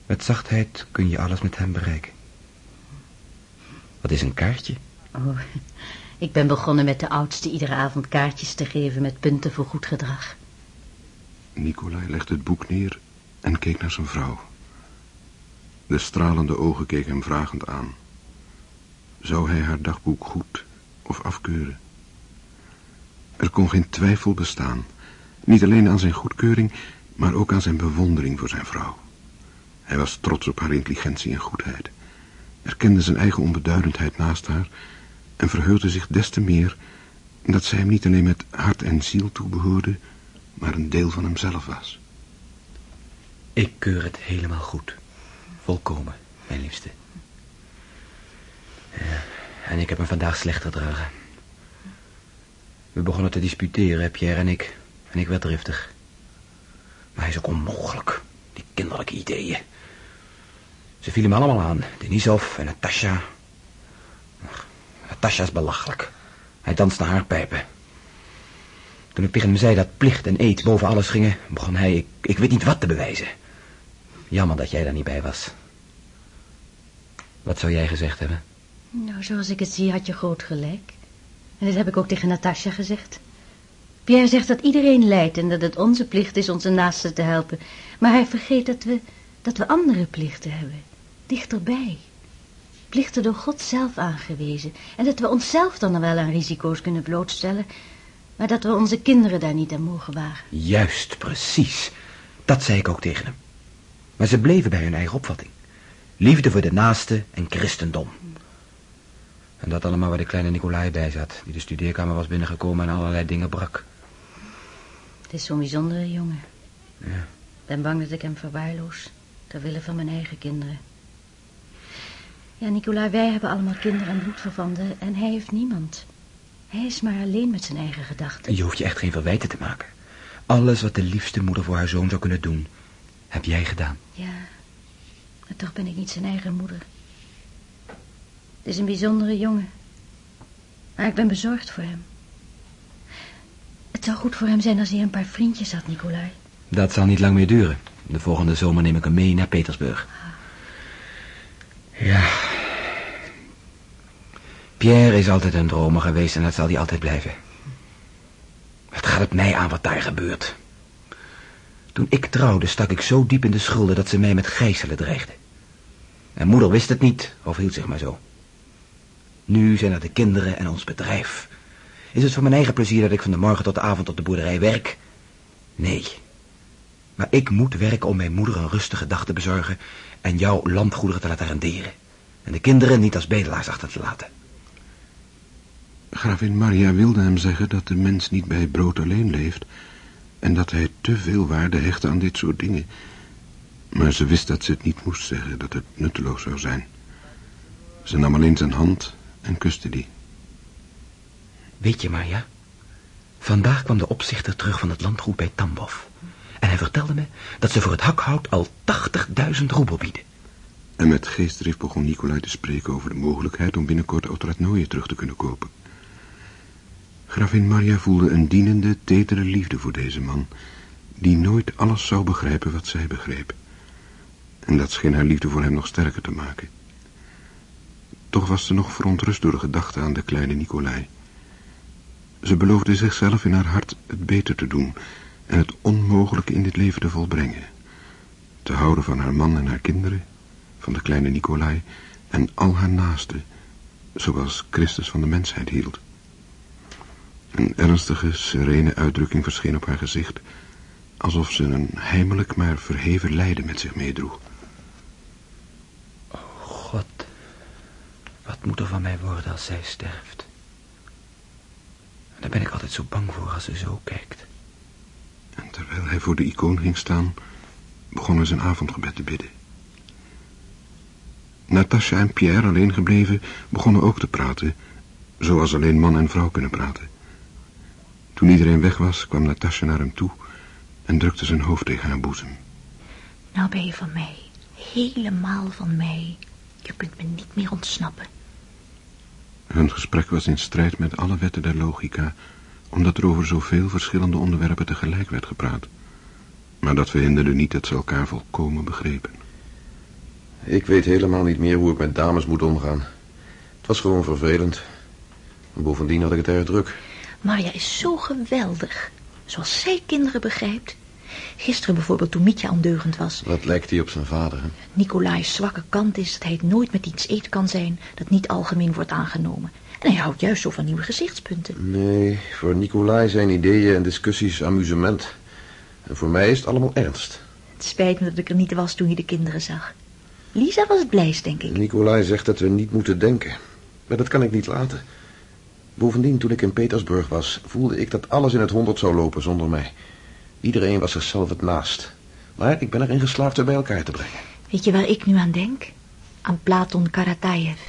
Met zachtheid kun je alles met hem bereiken. Wat is een kaartje? Oh, ik ben begonnen met de oudste iedere avond kaartjes te geven met punten voor goed gedrag. Nicolai legde het boek neer en keek naar zijn vrouw. De stralende ogen keken hem vragend aan. Zou hij haar dagboek goed of afkeuren? Er kon geen twijfel bestaan. Niet alleen aan zijn goedkeuring, maar ook aan zijn bewondering voor zijn vrouw. Hij was trots op haar intelligentie en goedheid. Erkende zijn eigen onbeduidendheid naast haar... en verheugde zich des te meer... dat zij hem niet alleen met hart en ziel toebehoorde... maar een deel van hemzelf was. Ik keur het helemaal goed. Volkomen, mijn liefste. Ja, en ik heb me vandaag slecht gedragen. We begonnen te disputeren, Pierre en ik. En ik werd driftig. Maar hij is ook onmogelijk. Die kinderlijke ideeën. Ze vielen me allemaal aan. Denisov en Natasha. Ach, Natasha is belachelijk. Hij danst naar haar pijpen. Toen ik tegen hem zei dat plicht en eet boven alles gingen... begon hij, ik, ik weet niet wat te bewijzen. Jammer dat jij daar niet bij was. Wat zou jij gezegd hebben? Nou, zoals ik het zie had je groot gelijk. En dat heb ik ook tegen Natasja gezegd. Pierre zegt dat iedereen lijdt en dat het onze plicht is onze naasten te helpen. Maar hij vergeet dat we, dat we andere plichten hebben. Dichterbij. Plichten door God zelf aangewezen. En dat we onszelf dan wel aan risico's kunnen blootstellen. Maar dat we onze kinderen daar niet aan mogen wagen. Juist, precies. Dat zei ik ook tegen hem. Maar ze bleven bij hun eigen opvatting. Liefde voor de naaste en christendom. En dat allemaal waar de kleine Nicolai bij zat... die de studeerkamer was binnengekomen en allerlei dingen brak. Het is zo'n bijzondere jongen. Ja. Ik ben bang dat ik hem verwaarloos. Ter wille van mijn eigen kinderen. Ja, Nicolai, wij hebben allemaal kinderen en bloedverwanden... en hij heeft niemand. Hij is maar alleen met zijn eigen gedachten. Je hoeft je echt geen verwijten te maken. Alles wat de liefste moeder voor haar zoon zou kunnen doen... heb jij gedaan. Ja, maar toch ben ik niet zijn eigen moeder. Het is een bijzondere jongen. Maar ik ben bezorgd voor hem. Het zou goed voor hem zijn als hij een paar vriendjes had, Nicolai. Dat zal niet lang meer duren. De volgende zomer neem ik hem mee naar Petersburg. Ja. Pierre is altijd een dromer geweest en dat zal hij altijd blijven. Het gaat het mij aan wat daar gebeurt. Toen ik trouwde stak ik zo diep in de schulden dat ze mij met gijzelen dreigde. En moeder wist het niet, of hield zich maar zo. Nu zijn er de kinderen en ons bedrijf. Is het voor mijn eigen plezier dat ik van de morgen tot de avond op de boerderij werk? Nee. Maar ik moet werken om mijn moeder een rustige dag te bezorgen... en jouw landgoederen te laten renderen. En de kinderen niet als bedelaars achter te laten. Gravin Maria wilde hem zeggen dat de mens niet bij brood alleen leeft... en dat hij te veel waarde hechtte aan dit soort dingen. Maar ze wist dat ze het niet moest zeggen, dat het nutteloos zou zijn. Ze nam alleen zijn hand en kuste die. Weet je, Marja? Vandaag kwam de opzichter terug van het landgoed bij Tambov. En hij vertelde me dat ze voor het hakhout al 80.000 roebel bieden. En met geestdrift begon Nicolai te spreken over de mogelijkheid om binnenkort Otradnoje terug te kunnen kopen. Gravin Maria voelde een dienende, tetere liefde voor deze man, die nooit alles zou begrijpen wat zij begreep. En dat scheen haar liefde voor hem nog sterker te maken. Toch was ze nog verontrust door de gedachte aan de kleine Nicolai. Ze beloofde zichzelf in haar hart het beter te doen en het onmogelijke in dit leven te volbrengen. Te houden van haar man en haar kinderen, van de kleine Nicolai en al haar naasten, zoals Christus van de mensheid hield. Een ernstige, serene uitdrukking verscheen op haar gezicht, alsof ze een heimelijk maar verheven lijden met zich meedroeg. Oh, God. Wat moet er van mij worden als zij sterft? Daar ben ik altijd zo bang voor als ze zo kijkt. Terwijl hij voor de icoon ging staan, begon hij zijn avondgebed te bidden. Natasja en Pierre, alleen gebleven, begonnen ook te praten, zoals alleen man en vrouw kunnen praten. Toen iedereen weg was, kwam Natasja naar hem toe en drukte zijn hoofd tegen haar boezem. Nou ben je van mij, helemaal van mij. Je kunt me niet meer ontsnappen. Hun gesprek was in strijd met alle wetten der logica, omdat er over zoveel verschillende onderwerpen tegelijk werd gepraat. Maar dat verhinderde niet dat ze elkaar volkomen begrepen. Ik weet helemaal niet meer hoe ik met dames moet omgaan. Het was gewoon vervelend. En bovendien had ik het erg druk. Marja is zo geweldig. Zoals zij kinderen begrijpt. Gisteren bijvoorbeeld toen Mietje ondeugend was. Wat lijkt hij op zijn vader, hè? Nicolai's zwakke kant is dat hij het nooit met iets eet kan zijn... dat niet algemeen wordt aangenomen. En hij houdt juist zo van nieuwe gezichtspunten. Nee, voor Nicolai zijn ideeën en discussies amusement. En voor mij is het allemaal ernst. Het spijt me dat ik er niet was toen je de kinderen zag. Lisa was het blijst, denk ik. Nicolai zegt dat we niet moeten denken. Maar dat kan ik niet laten. Bovendien, toen ik in Petersburg was, voelde ik dat alles in het honderd zou lopen zonder mij. Iedereen was zichzelf het naast. Maar ik ben erin geslaagd ze bij elkaar te brengen. Weet je waar ik nu aan denk? Aan Platon Karataev.